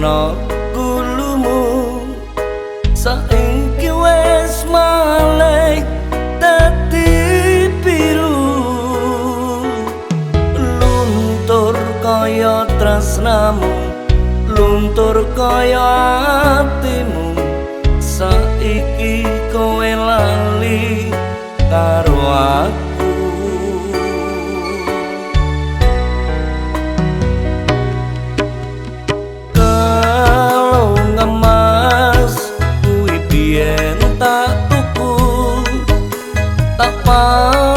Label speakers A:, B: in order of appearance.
A: no gulumu saiki wes malek dadi biru luntur kaya tresnamu luntur kaya. Biyen tak tuku tak pasrake